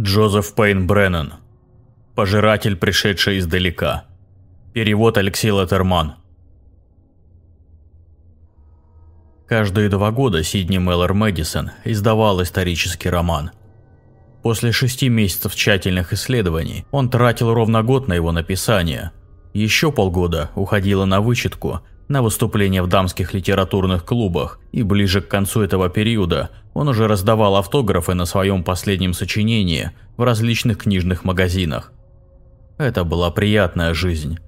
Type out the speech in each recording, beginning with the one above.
Джозеф Пейн Бреннан. Пожиратель, пришедший издалека. Перевод Алексей Латерман. Каждые два года Сидни Меллор Мэдисон издавал исторический роман. После шести месяцев тщательных исследований он тратил ровно год на его написание. Еще полгода уходило на вычетку, на выступления в дамских литературных клубах, и ближе к концу этого периода он уже раздавал автографы на своем последнем сочинении в различных книжных магазинах. Это была приятная жизнь.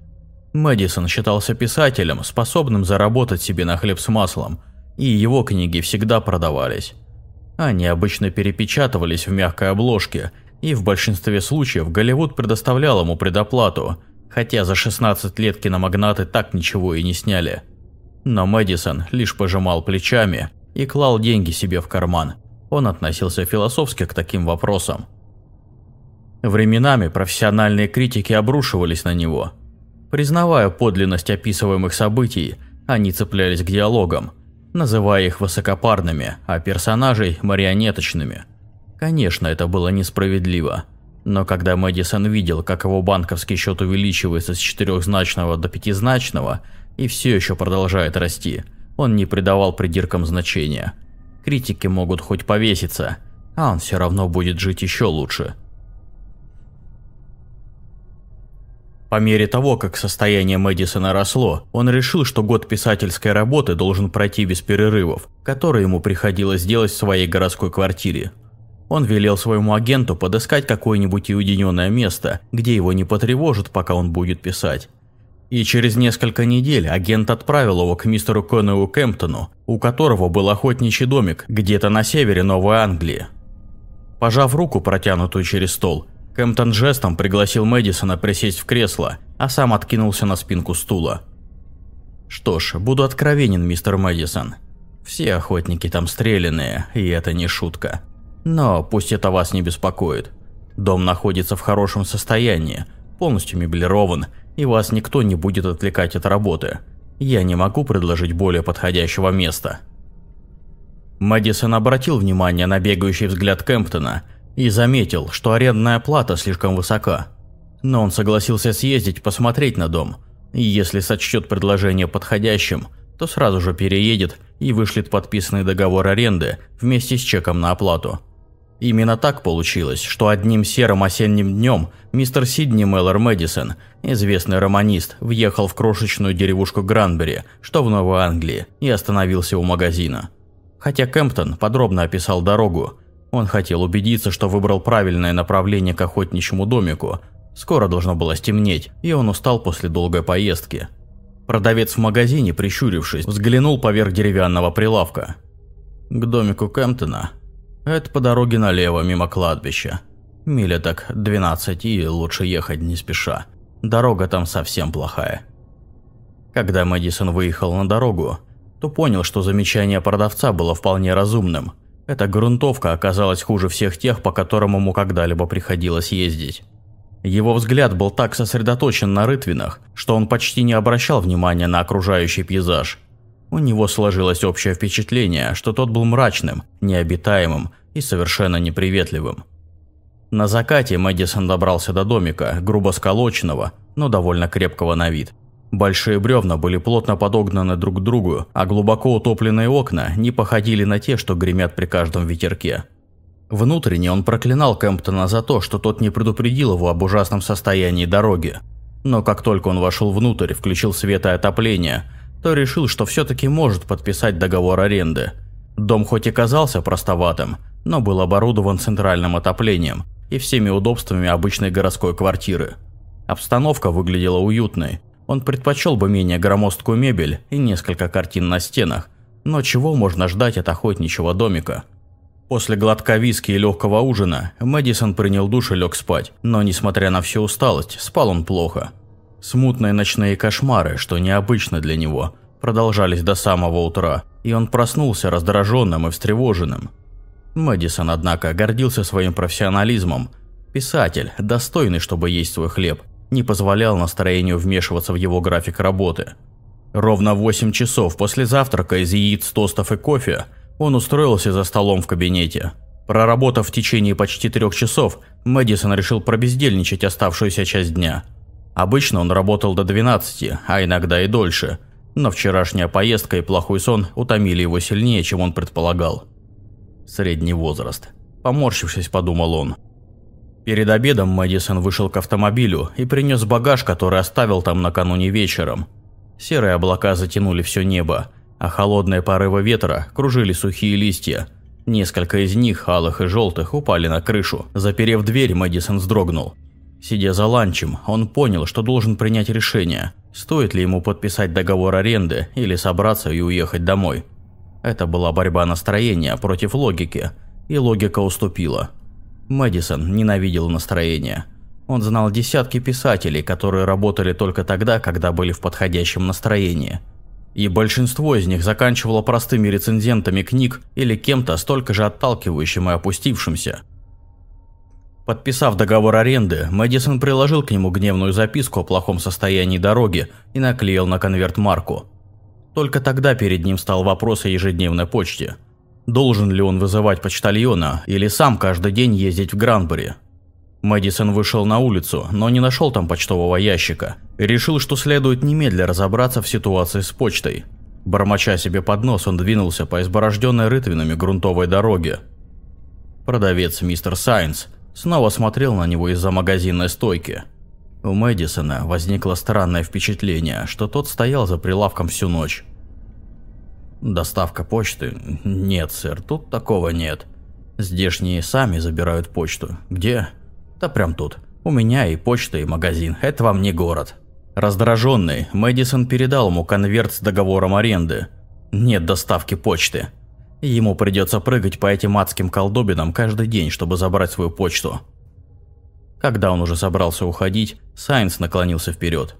Мэдисон считался писателем, способным заработать себе на хлеб с маслом, и его книги всегда продавались. Они обычно перепечатывались в мягкой обложке, и в большинстве случаев Голливуд предоставлял ему предоплату – хотя за 16 лет киномагнаты так ничего и не сняли. Но Мэдисон лишь пожимал плечами и клал деньги себе в карман. Он относился философски к таким вопросам. Временами профессиональные критики обрушивались на него. Признавая подлинность описываемых событий, они цеплялись к диалогам, называя их высокопарными, а персонажей – марионеточными. Конечно, это было несправедливо – но когда Мэдисон видел, как его банковский счет увеличивается с четырехзначного до пятизначного и все еще продолжает расти, он не придавал придиркам значения. Критики могут хоть повеситься, а он все равно будет жить еще лучше. По мере того, как состояние Мэдисона росло, он решил, что год писательской работы должен пройти без перерывов, которые ему приходилось делать в своей городской квартире. Он велел своему агенту подыскать какое-нибудь уединенное место, где его не потревожат, пока он будет писать. И через несколько недель агент отправил его к мистеру Коннеллу Кемптону, у которого был охотничий домик где-то на севере Новой Англии. Пожав руку, протянутую через стол, Кемптон жестом пригласил Мэдисона присесть в кресло, а сам откинулся на спинку стула. «Что ж, буду откровенен, мистер Мэдисон. Все охотники там стрелянные, и это не шутка. Но пусть это вас не беспокоит. Дом находится в хорошем состоянии, полностью меблирован, и вас никто не будет отвлекать от работы. Я не могу предложить более подходящего места. Мэдисон обратил внимание на бегающий взгляд Кемптона и заметил, что арендная плата слишком высока. Но он согласился съездить посмотреть на дом, и если сочтет предложение подходящим, то сразу же переедет и вышлет подписанный договор аренды вместе с чеком на оплату. Именно так получилось, что одним серым осенним днем мистер Сидни Меллор Мэдисон, известный романист, въехал в крошечную деревушку Гранбери, что в Новой Англии, и остановился у магазина. Хотя Кемптон подробно описал дорогу, он хотел убедиться, что выбрал правильное направление к охотничьему домику. Скоро должно было стемнеть, и он устал после долгой поездки. Продавец в магазине, прищурившись, взглянул поверх деревянного прилавка. К домику Кемптона это по дороге налево, мимо кладбища. Миля так 12 и лучше ехать не спеша. Дорога там совсем плохая. Когда Мэдисон выехал на дорогу, то понял, что замечание продавца было вполне разумным. Эта грунтовка оказалась хуже всех тех, по которым ему когда-либо приходилось ездить. Его взгляд был так сосредоточен на рытвинах, что он почти не обращал внимания на окружающий пейзаж – у него сложилось общее впечатление, что тот был мрачным, необитаемым и совершенно неприветливым. На закате Мэдисон добрался до домика, грубо сколоченного, но довольно крепкого на вид. Большие бревна были плотно подогнаны друг к другу, а глубоко утопленные окна не походили на те, что гремят при каждом ветерке. Внутренне он проклинал Кэмптона за то, что тот не предупредил его об ужасном состоянии дороги. Но как только он вошел внутрь, включил свет и отопление – то решил, что все-таки может подписать договор аренды. Дом хоть и казался простоватым, но был оборудован центральным отоплением и всеми удобствами обычной городской квартиры. Обстановка выглядела уютной. Он предпочел бы менее громоздкую мебель и несколько картин на стенах, но чего можно ждать от охотничьего домика? После глотка виски и легкого ужина Мэдисон принял душ и лег спать, но несмотря на всю усталость, спал он плохо. Смутные ночные кошмары, что необычно для него, продолжались до самого утра, и он проснулся раздраженным и встревоженным. Мэдисон, однако, гордился своим профессионализмом. Писатель, достойный, чтобы есть свой хлеб, не позволял настроению вмешиваться в его график работы. Ровно в 8 часов после завтрака из яиц, тостов и кофе он устроился за столом в кабинете. Проработав в течение почти трех часов, Мэдисон решил пробездельничать оставшуюся часть дня. Обычно он работал до 12, а иногда и дольше, но вчерашняя поездка и плохой сон утомили его сильнее, чем он предполагал. Средний возраст. Поморщившись, подумал он. Перед обедом Мэдисон вышел к автомобилю и принес багаж, который оставил там накануне вечером. Серые облака затянули все небо, а холодные порывы ветра кружили сухие листья – Несколько из них, алых и желтых, упали на крышу. Заперев дверь, Мэдисон вздрогнул. Сидя за ланчем, он понял, что должен принять решение, стоит ли ему подписать договор аренды или собраться и уехать домой. Это была борьба настроения против логики, и логика уступила. Мэдисон ненавидел настроение. Он знал десятки писателей, которые работали только тогда, когда были в подходящем настроении – и большинство из них заканчивало простыми рецензентами книг или кем-то столько же отталкивающим и опустившимся. Подписав договор аренды, Мэдисон приложил к нему гневную записку о плохом состоянии дороги и наклеил на конверт марку. Только тогда перед ним стал вопрос о ежедневной почте. Должен ли он вызывать почтальона или сам каждый день ездить в Гранбери? Мэдисон вышел на улицу, но не нашел там почтового ящика и решил, что следует немедля разобраться в ситуации с почтой. Бормоча себе под нос, он двинулся по изборожденной рытвинами грунтовой дороге. Продавец мистер Сайнс снова смотрел на него из-за магазинной стойки. У Мэдисона возникло странное впечатление, что тот стоял за прилавком всю ночь. «Доставка почты? Нет, сэр, тут такого нет. Здешние сами забирают почту. Где?» Да прям тут. У меня и почта, и магазин. Это вам не город. Раздраженный, Мэдисон передал ему конверт с договором аренды. Нет доставки почты. Ему придется прыгать по этим адским колдобинам каждый день, чтобы забрать свою почту. Когда он уже собрался уходить, Сайнс наклонился вперед.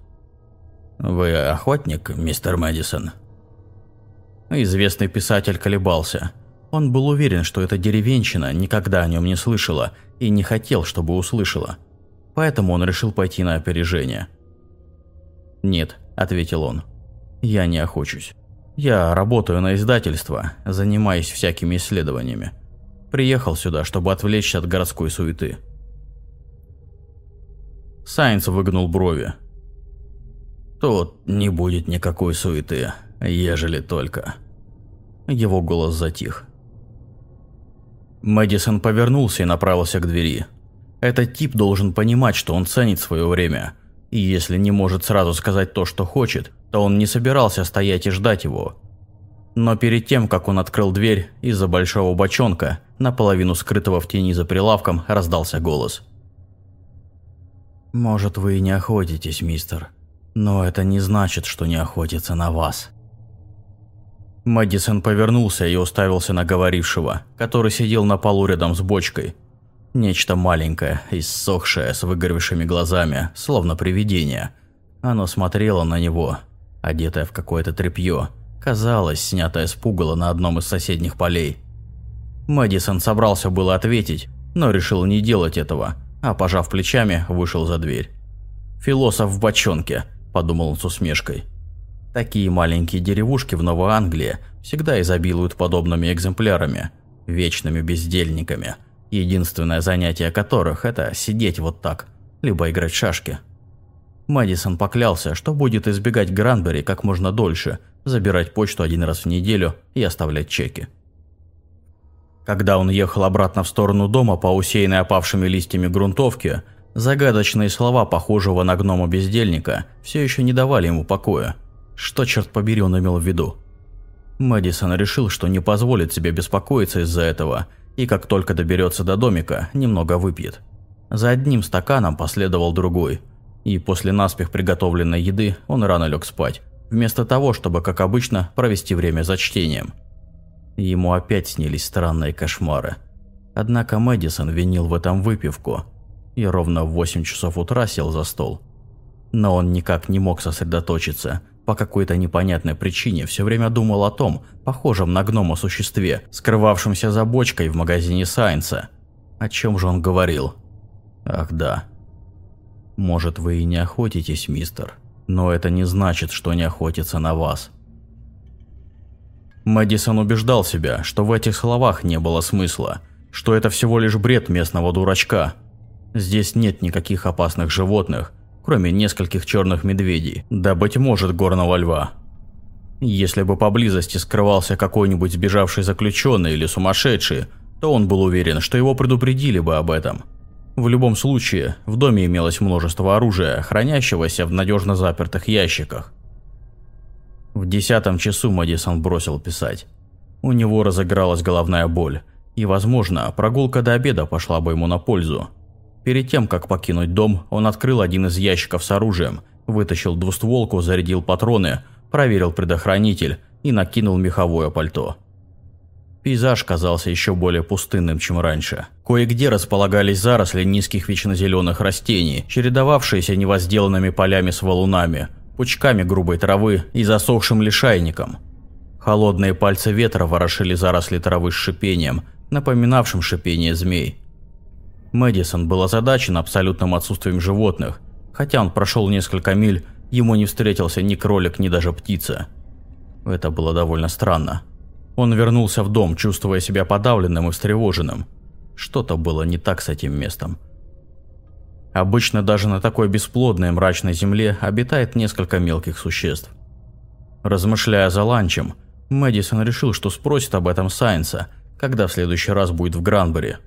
«Вы охотник, мистер Мэдисон?» Известный писатель колебался. Он был уверен, что эта деревенщина никогда о нем не слышала и не хотел, чтобы услышала. Поэтому он решил пойти на опережение. «Нет», – ответил он, – «я не охочусь. Я работаю на издательство, занимаюсь всякими исследованиями. Приехал сюда, чтобы отвлечься от городской суеты». Сайнс выгнул брови. «Тут не будет никакой суеты, ежели только...» Его голос затих. Мэдисон повернулся и направился к двери. Этот тип должен понимать, что он ценит свое время. И если не может сразу сказать то, что хочет, то он не собирался стоять и ждать его. Но перед тем, как он открыл дверь, из-за большого бочонка, наполовину скрытого в тени за прилавком, раздался голос. «Может, вы и не охотитесь, мистер, но это не значит, что не охотится на вас». Мэдисон повернулся и уставился на говорившего, который сидел на полу рядом с бочкой. Нечто маленькое, иссохшее, с выгоревшими глазами, словно привидение. Оно смотрело на него, одетое в какое-то тряпье, казалось, снятое с пугала на одном из соседних полей. Мэдисон собрался было ответить, но решил не делать этого, а, пожав плечами, вышел за дверь. «Философ в бочонке», – подумал он с усмешкой. Такие маленькие деревушки в Новой Англии всегда изобилуют подобными экземплярами, вечными бездельниками, единственное занятие которых – это сидеть вот так, либо играть в шашки. Мэдисон поклялся, что будет избегать Гранбери как можно дольше, забирать почту один раз в неделю и оставлять чеки. Когда он ехал обратно в сторону дома по усеянной опавшими листьями грунтовке, загадочные слова похожего на гнома-бездельника все еще не давали ему покоя. Что, черт побери, он имел в виду? Мэдисон решил, что не позволит себе беспокоиться из-за этого, и как только доберется до домика, немного выпьет. За одним стаканом последовал другой, и после наспех приготовленной еды он рано лег спать, вместо того, чтобы, как обычно, провести время за чтением. Ему опять снились странные кошмары. Однако Мэдисон винил в этом выпивку, и ровно в 8 часов утра сел за стол. Но он никак не мог сосредоточиться – по какой-то непонятной причине все время думал о том, похожем на гнома существе, скрывавшемся за бочкой в магазине Сайнса. О чем же он говорил? Ах да. Может, вы и не охотитесь, мистер, но это не значит, что не охотится на вас. Мэдисон убеждал себя, что в этих словах не было смысла, что это всего лишь бред местного дурачка. Здесь нет никаких опасных животных, кроме нескольких черных медведей, да, быть может, горного льва. Если бы поблизости скрывался какой-нибудь сбежавший заключенный или сумасшедший, то он был уверен, что его предупредили бы об этом. В любом случае, в доме имелось множество оружия, хранящегося в надежно запертых ящиках. В десятом часу Мэдисон бросил писать. У него разыгралась головная боль, и, возможно, прогулка до обеда пошла бы ему на пользу. Перед тем, как покинуть дом, он открыл один из ящиков с оружием, вытащил двустволку, зарядил патроны, проверил предохранитель и накинул меховое пальто. Пейзаж казался еще более пустынным, чем раньше. Кое-где располагались заросли низких вечнозеленых растений, чередовавшиеся невозделанными полями с валунами, пучками грубой травы и засохшим лишайником. Холодные пальцы ветра ворошили заросли травы с шипением, напоминавшим шипение змей. Мэдисон был озадачен абсолютным отсутствием животных, хотя он прошел несколько миль, ему не встретился ни кролик, ни даже птица. Это было довольно странно. Он вернулся в дом, чувствуя себя подавленным и встревоженным. Что-то было не так с этим местом. Обычно даже на такой бесплодной мрачной земле обитает несколько мелких существ. Размышляя за ланчем, Мэдисон решил, что спросит об этом Сайнса, когда в следующий раз будет в Гранбери.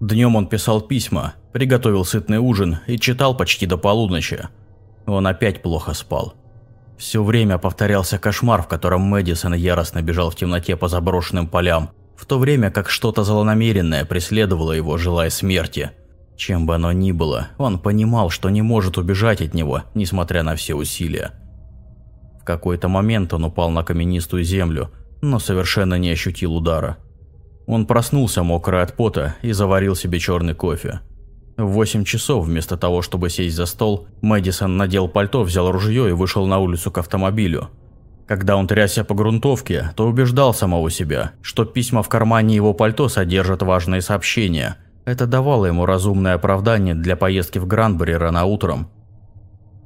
Днем он писал письма, приготовил сытный ужин и читал почти до полуночи. Он опять плохо спал. Все время повторялся кошмар, в котором Мэдисон яростно бежал в темноте по заброшенным полям, в то время как что-то злонамеренное преследовало его, желая смерти. Чем бы оно ни было, он понимал, что не может убежать от него, несмотря на все усилия. В какой-то момент он упал на каменистую землю, но совершенно не ощутил удара. Он проснулся мокрый от пота и заварил себе черный кофе. В 8 часов, вместо того, чтобы сесть за стол, Мэдисон надел пальто, взял ружье и вышел на улицу к автомобилю. Когда он трясся по грунтовке, то убеждал самого себя, что письма в кармане его пальто содержат важные сообщения. Это давало ему разумное оправдание для поездки в Гранбери рано утром.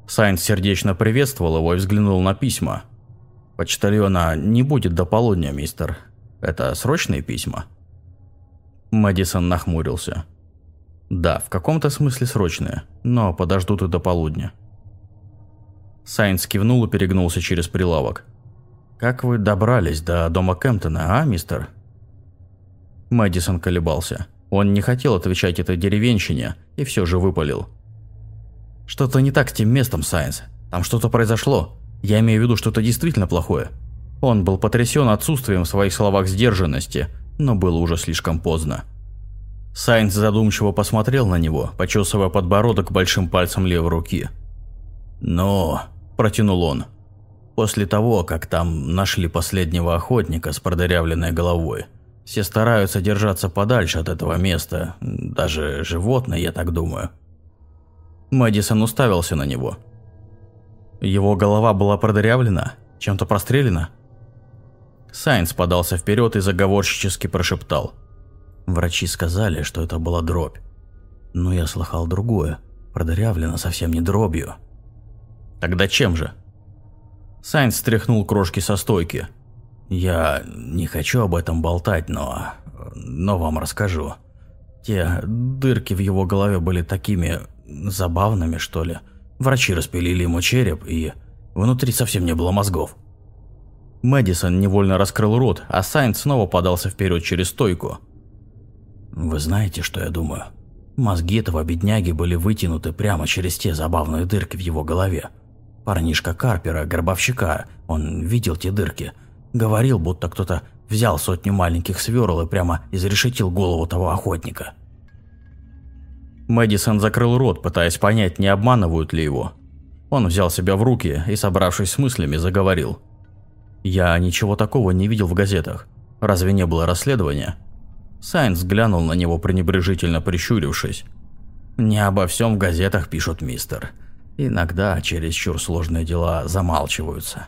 Сайнс сердечно приветствовал его и взглянул на письма. «Почтальона не будет до полудня, мистер. Это срочные письма?» Мэдисон нахмурился. Да, в каком-то смысле срочные, но подождут и до полудня. Сайнс кивнул и перегнулся через прилавок. «Как вы добрались до дома Кемптона, а, мистер?» Мэдисон колебался. Он не хотел отвечать этой деревенщине и все же выпалил. «Что-то не так с тем местом, Сайнс. Там что-то произошло. Я имею в виду что-то действительно плохое». Он был потрясен отсутствием в своих словах сдержанности, но было уже слишком поздно. Сайнс задумчиво посмотрел на него, почесывая подбородок большим пальцем левой руки. «Но...» – протянул он. «После того, как там нашли последнего охотника с продырявленной головой, все стараются держаться подальше от этого места, даже животные, я так думаю». Мэдисон уставился на него. Его голова была продырявлена? Чем-то прострелена? Сайнс подался вперед и заговорщически прошептал – Врачи сказали, что это была дробь. Но я слыхал другое. Продырявлено совсем не дробью. Тогда чем же? Сайнс стряхнул крошки со стойки. Я не хочу об этом болтать, но... Но вам расскажу. Те дырки в его голове были такими... забавными, что ли. Врачи распилили ему череп, и... Внутри совсем не было мозгов. Мэдисон невольно раскрыл рот, а Сайнс снова подался вперед через стойку. Вы знаете, что я думаю? Мозги этого бедняги были вытянуты прямо через те забавные дырки в его голове. Парнишка Карпера, гробовщика, он видел те дырки. Говорил, будто кто-то взял сотню маленьких сверл и прямо изрешетил голову того охотника. Мэдисон закрыл рот, пытаясь понять, не обманывают ли его. Он взял себя в руки и, собравшись с мыслями, заговорил. «Я ничего такого не видел в газетах. Разве не было расследования?» Сайнс глянул на него пренебрежительно прищурившись. «Не обо всем в газетах пишут, мистер. Иногда чересчур сложные дела замалчиваются».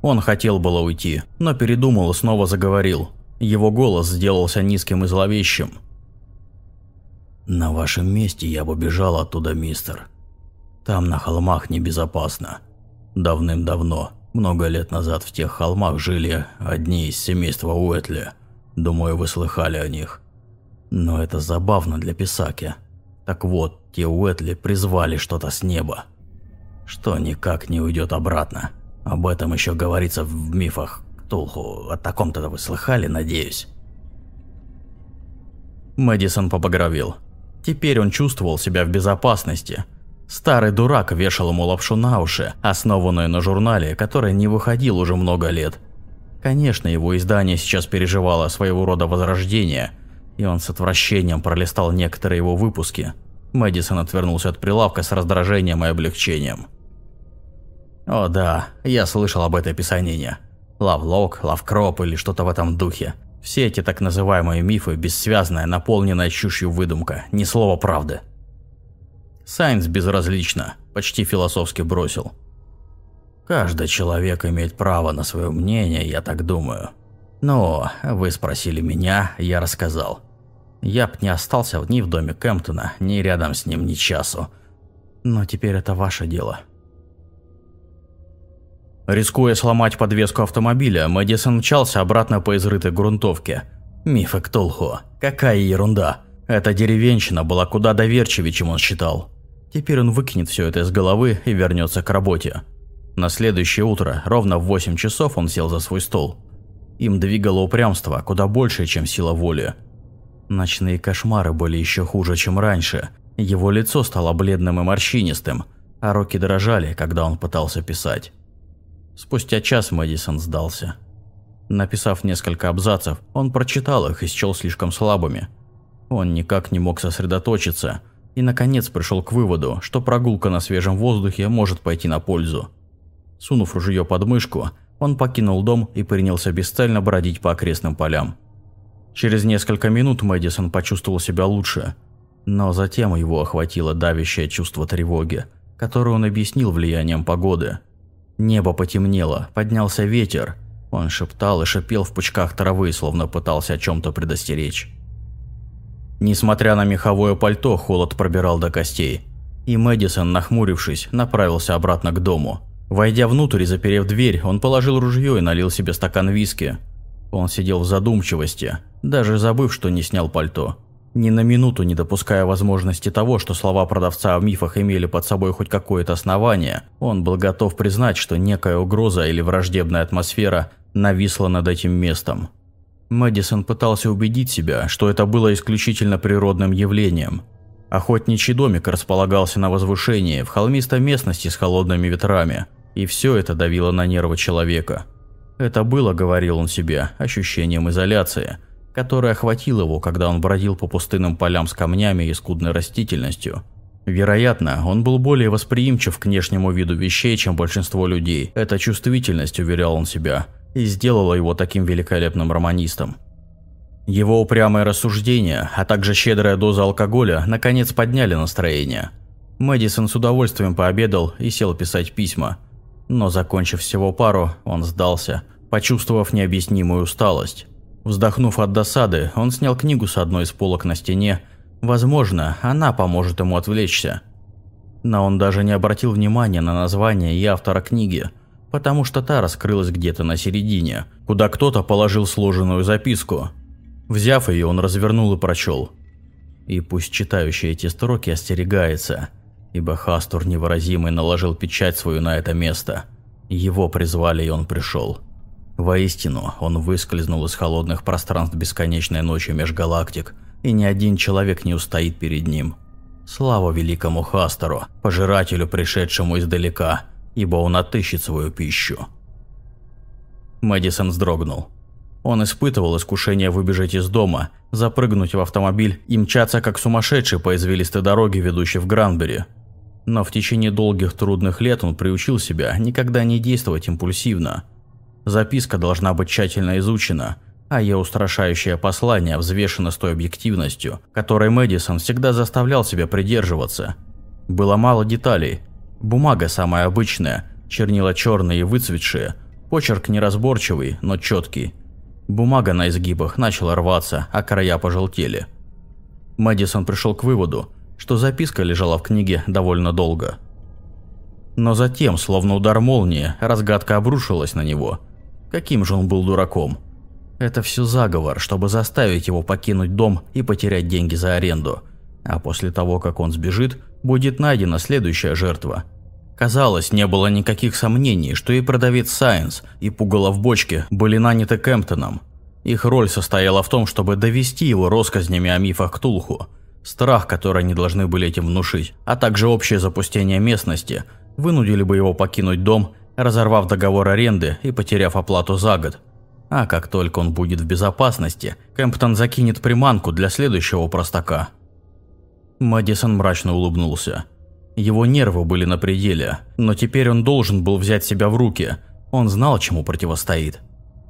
Он хотел было уйти, но передумал и снова заговорил. Его голос сделался низким и зловещим. «На вашем месте я бы бежал оттуда, мистер. Там на холмах небезопасно. Давным-давно, много лет назад в тех холмах жили одни из семейства Уэтли. Думаю, вы слыхали о них. Но это забавно для Писаки. Так вот, те Уэтли призвали что-то с неба. Что никак не уйдет обратно. Об этом еще говорится в мифах Ктулху. О таком-то вы слыхали, надеюсь? Мэдисон побагровел. Теперь он чувствовал себя в безопасности. Старый дурак вешал ему лапшу на уши, основанную на журнале, который не выходил уже много лет. Конечно, его издание сейчас переживало своего рода возрождение, и он с отвращением пролистал некоторые его выпуски. Мэдисон отвернулся от прилавка с раздражением и облегчением. О да, я слышал об этой писанине. Лавлок, Лавкроп или что-то в этом духе. Все эти так называемые мифы – бессвязная, наполненная чушью выдумка, ни слова правды. Сайнс безразлично, почти философски бросил. Каждый человек имеет право на свое мнение, я так думаю. Но вы спросили меня, я рассказал. Я б не остался ни в доме Кемптона, ни рядом с ним ни часу. Но теперь это ваше дело. Рискуя сломать подвеску автомобиля, Мэдисон мчался обратно по изрытой грунтовке. Мифы Ктулху. Какая ерунда. Эта деревенщина была куда доверчивее, чем он считал. Теперь он выкинет все это из головы и вернется к работе. На следующее утро, ровно в 8 часов, он сел за свой стол. Им двигало упрямство, куда больше, чем сила воли. Ночные кошмары были еще хуже, чем раньше. Его лицо стало бледным и морщинистым, а руки дрожали, когда он пытался писать. Спустя час Мэдисон сдался. Написав несколько абзацев, он прочитал их и счел слишком слабыми. Он никак не мог сосредоточиться и, наконец, пришел к выводу, что прогулка на свежем воздухе может пойти на пользу. Сунув ружье под мышку, он покинул дом и принялся бесцельно бродить по окрестным полям. Через несколько минут Мэдисон почувствовал себя лучше, но затем его охватило давящее чувство тревоги, которое он объяснил влиянием погоды – Небо потемнело, поднялся ветер. Он шептал и шипел в пучках травы, словно пытался о чем-то предостеречь. Несмотря на меховое пальто, холод пробирал до костей. И Мэдисон, нахмурившись, направился обратно к дому. Войдя внутрь и заперев дверь, он положил ружье и налил себе стакан виски. Он сидел в задумчивости, даже забыв, что не снял пальто. Ни на минуту не допуская возможности того, что слова продавца о мифах имели под собой хоть какое-то основание, он был готов признать, что некая угроза или враждебная атмосфера нависла над этим местом. Мэдисон пытался убедить себя, что это было исключительно природным явлением. Охотничий домик располагался на возвышении, в холмистой местности с холодными ветрами, и все это давило на нервы человека. Это было, говорил он себе, ощущением изоляции – которая охватила его, когда он бродил по пустынным полям с камнями и скудной растительностью. Вероятно, он был более восприимчив к внешнему виду вещей, чем большинство людей. Эта чувствительность, уверял он себя, и сделала его таким великолепным романистом. Его упрямые рассуждения, а также щедрая доза алкоголя, наконец подняли настроение. Мэдисон с удовольствием пообедал и сел писать письма. Но, закончив всего пару, он сдался, почувствовав необъяснимую усталость. Вздохнув от досады, он снял книгу с одной из полок на стене. Возможно, она поможет ему отвлечься. Но он даже не обратил внимания на название и автора книги, потому что та раскрылась где-то на середине, куда кто-то положил сложенную записку. Взяв ее, он развернул и прочел. И пусть читающий эти строки остерегается, ибо Хастур невыразимый наложил печать свою на это место. Его призвали, и он пришел. Воистину, он выскользнул из холодных пространств бесконечной ночи межгалактик, и ни один человек не устоит перед ним. Слава великому Хастеру, пожирателю, пришедшему издалека, ибо он отыщет свою пищу. Мэдисон вздрогнул. Он испытывал искушение выбежать из дома, запрыгнуть в автомобиль и мчаться как сумасшедший по извилистой дороге, ведущей в Гранбери. Но в течение долгих трудных лет он приучил себя никогда не действовать импульсивно – Записка должна быть тщательно изучена, а ее устрашающее послание взвешено с той объективностью, которой Мэдисон всегда заставлял себя придерживаться. Было мало деталей. Бумага самая обычная, чернила черные и выцветшие, почерк неразборчивый, но четкий. Бумага на изгибах начала рваться, а края пожелтели. Мэдисон пришел к выводу, что записка лежала в книге довольно долго. Но затем, словно удар молнии, разгадка обрушилась на него – Каким же он был дураком? Это все заговор, чтобы заставить его покинуть дом и потерять деньги за аренду. А после того, как он сбежит, будет найдена следующая жертва. Казалось, не было никаких сомнений, что и продавец Сайенс, и пугало в бочке были наняты Кемптоном. Их роль состояла в том, чтобы довести его россказнями о мифах Ктулху, страх, который они должны были этим внушить, а также общее запустение местности, вынудили бы его покинуть дом, разорвав договор аренды и потеряв оплату за год. А как только он будет в безопасности, Кемптон закинет приманку для следующего простака. Мэдисон мрачно улыбнулся. Его нервы были на пределе, но теперь он должен был взять себя в руки. Он знал, чему противостоит.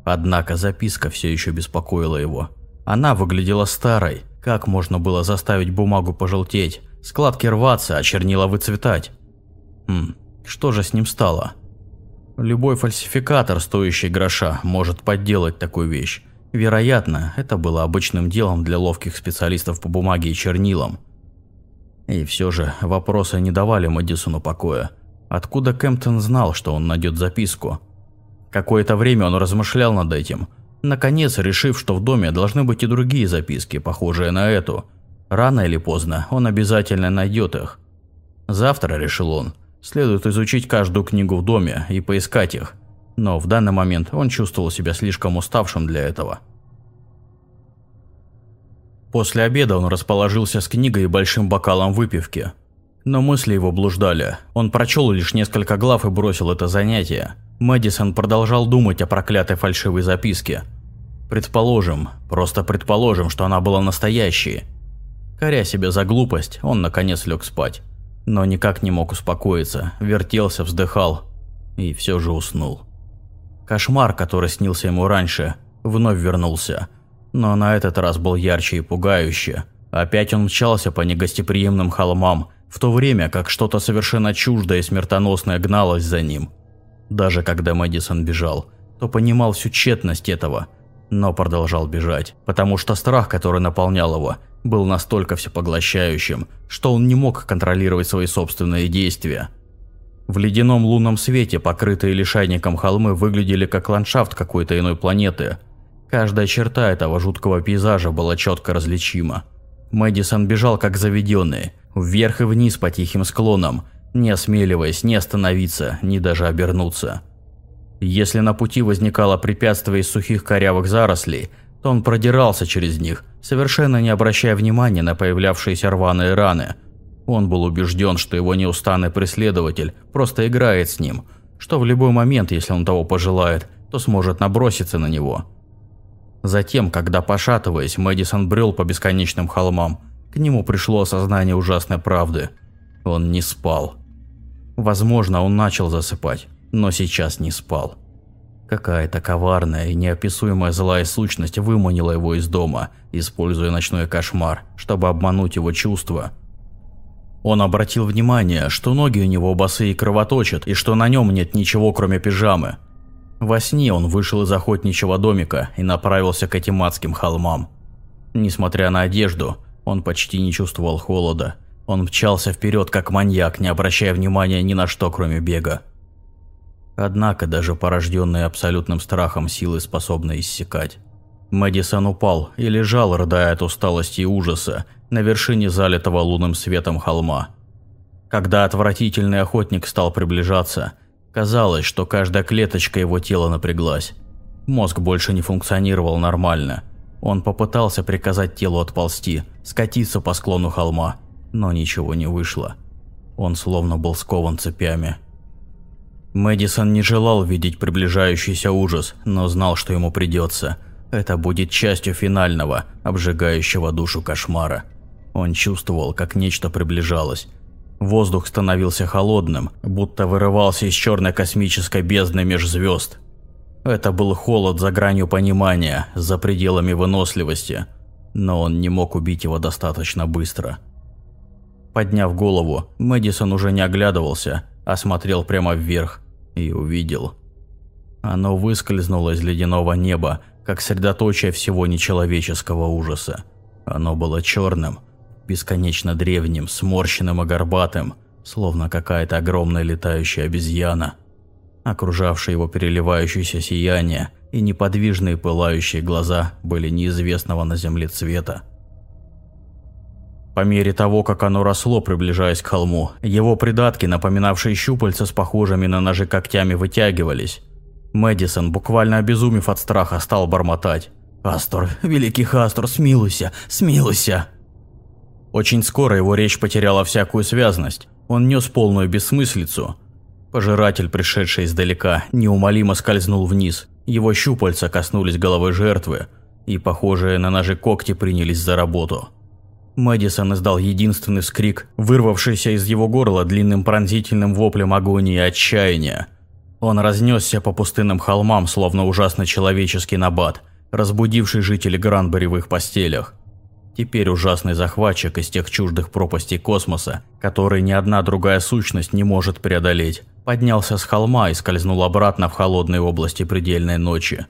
Однако записка все еще беспокоила его. Она выглядела старой. Как можно было заставить бумагу пожелтеть, складки рваться, а чернила выцветать? Хм, что же с ним стало? Любой фальсификатор, стоящий гроша, может подделать такую вещь. Вероятно, это было обычным делом для ловких специалистов по бумаге и чернилам. И все же вопросы не давали Мэдисону покоя. Откуда Кемптон знал, что он найдет записку? Какое-то время он размышлял над этим, наконец решив, что в доме должны быть и другие записки, похожие на эту. Рано или поздно он обязательно найдет их. Завтра, решил он, следует изучить каждую книгу в доме и поискать их. Но в данный момент он чувствовал себя слишком уставшим для этого. После обеда он расположился с книгой и большим бокалом выпивки. Но мысли его блуждали. Он прочел лишь несколько глав и бросил это занятие. Мэдисон продолжал думать о проклятой фальшивой записке. Предположим, просто предположим, что она была настоящей. Коря себя за глупость, он наконец лег спать. Но никак не мог успокоиться, вертелся, вздыхал и все же уснул. Кошмар, который снился ему раньше, вновь вернулся – но на этот раз был ярче и пугающе. Опять он мчался по негостеприимным холмам, в то время как что-то совершенно чуждое и смертоносное гналось за ним. Даже когда Мэдисон бежал, то понимал всю тщетность этого, но продолжал бежать, потому что страх, который наполнял его, был настолько всепоглощающим, что он не мог контролировать свои собственные действия. В ледяном лунном свете покрытые лишайником холмы выглядели как ландшафт какой-то иной планеты – Каждая черта этого жуткого пейзажа была четко различима. Мэдисон бежал как заведенный, вверх и вниз по тихим склонам, не осмеливаясь ни остановиться, ни даже обернуться. Если на пути возникало препятствие из сухих корявых зарослей, то он продирался через них, совершенно не обращая внимания на появлявшиеся рваные раны. Он был убежден, что его неустанный преследователь просто играет с ним, что в любой момент, если он того пожелает, то сможет наброситься на него. Затем, когда, пошатываясь, Мэдисон брел по бесконечным холмам, к нему пришло осознание ужасной правды. Он не спал. Возможно, он начал засыпать, но сейчас не спал. Какая-то коварная и неописуемая злая сущность выманила его из дома, используя ночной кошмар, чтобы обмануть его чувства. Он обратил внимание, что ноги у него босые кровоточат и что на нем нет ничего, кроме пижамы – во сне он вышел из охотничьего домика и направился к этим адским холмам. Несмотря на одежду, он почти не чувствовал холода. Он мчался вперед как маньяк, не обращая внимания ни на что, кроме бега. Однако даже порожденные абсолютным страхом силы способны иссякать. Мэдисон упал и лежал, рыдая от усталости и ужаса, на вершине залитого лунным светом холма. Когда отвратительный охотник стал приближаться, Казалось, что каждая клеточка его тела напряглась. Мозг больше не функционировал нормально. Он попытался приказать телу отползти, скатиться по склону холма, но ничего не вышло. Он словно был скован цепями. Мэдисон не желал видеть приближающийся ужас, но знал, что ему придется. Это будет частью финального, обжигающего душу кошмара. Он чувствовал, как нечто приближалось, Воздух становился холодным, будто вырывался из черной космической бездны меж звезд. Это был холод за гранью понимания, за пределами выносливости, но он не мог убить его достаточно быстро. Подняв голову, Мэдисон уже не оглядывался, а смотрел прямо вверх и увидел. Оно выскользнуло из ледяного неба, как средоточие всего нечеловеческого ужаса. Оно было черным, бесконечно древним, сморщенным и горбатым, словно какая-то огромная летающая обезьяна. Окружавшее его переливающееся сияние и неподвижные пылающие глаза были неизвестного на земле цвета. По мере того, как оно росло, приближаясь к холму, его придатки, напоминавшие щупальца с похожими на ножи когтями, вытягивались. Мэдисон, буквально обезумев от страха, стал бормотать. «Астор, великий Астор, смилуйся, смилуйся!» Очень скоро его речь потеряла всякую связность. Он нес полную бессмыслицу. Пожиратель, пришедший издалека, неумолимо скользнул вниз. Его щупальца коснулись головы жертвы, и похожие на ножи когти принялись за работу. Мэдисон издал единственный скрик, вырвавшийся из его горла длинным пронзительным воплем агонии и отчаяния. Он разнесся по пустынным холмам, словно ужасный человеческий набат, разбудивший жителей Гранбери в их постелях. Теперь ужасный захватчик из тех чуждых пропастей космоса, которые ни одна другая сущность не может преодолеть, поднялся с холма и скользнул обратно в холодные области предельной ночи.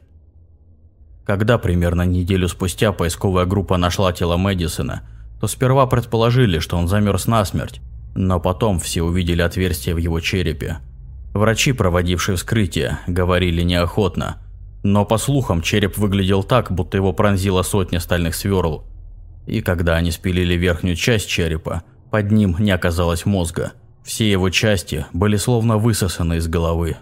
Когда примерно неделю спустя поисковая группа нашла тело Мэдисона, то сперва предположили, что он замерз насмерть, но потом все увидели отверстие в его черепе. Врачи, проводившие вскрытие, говорили неохотно, но по слухам череп выглядел так, будто его пронзила сотня стальных сверл. И когда они спилили верхнюю часть черепа, под ним не оказалось мозга. Все его части были словно высосаны из головы.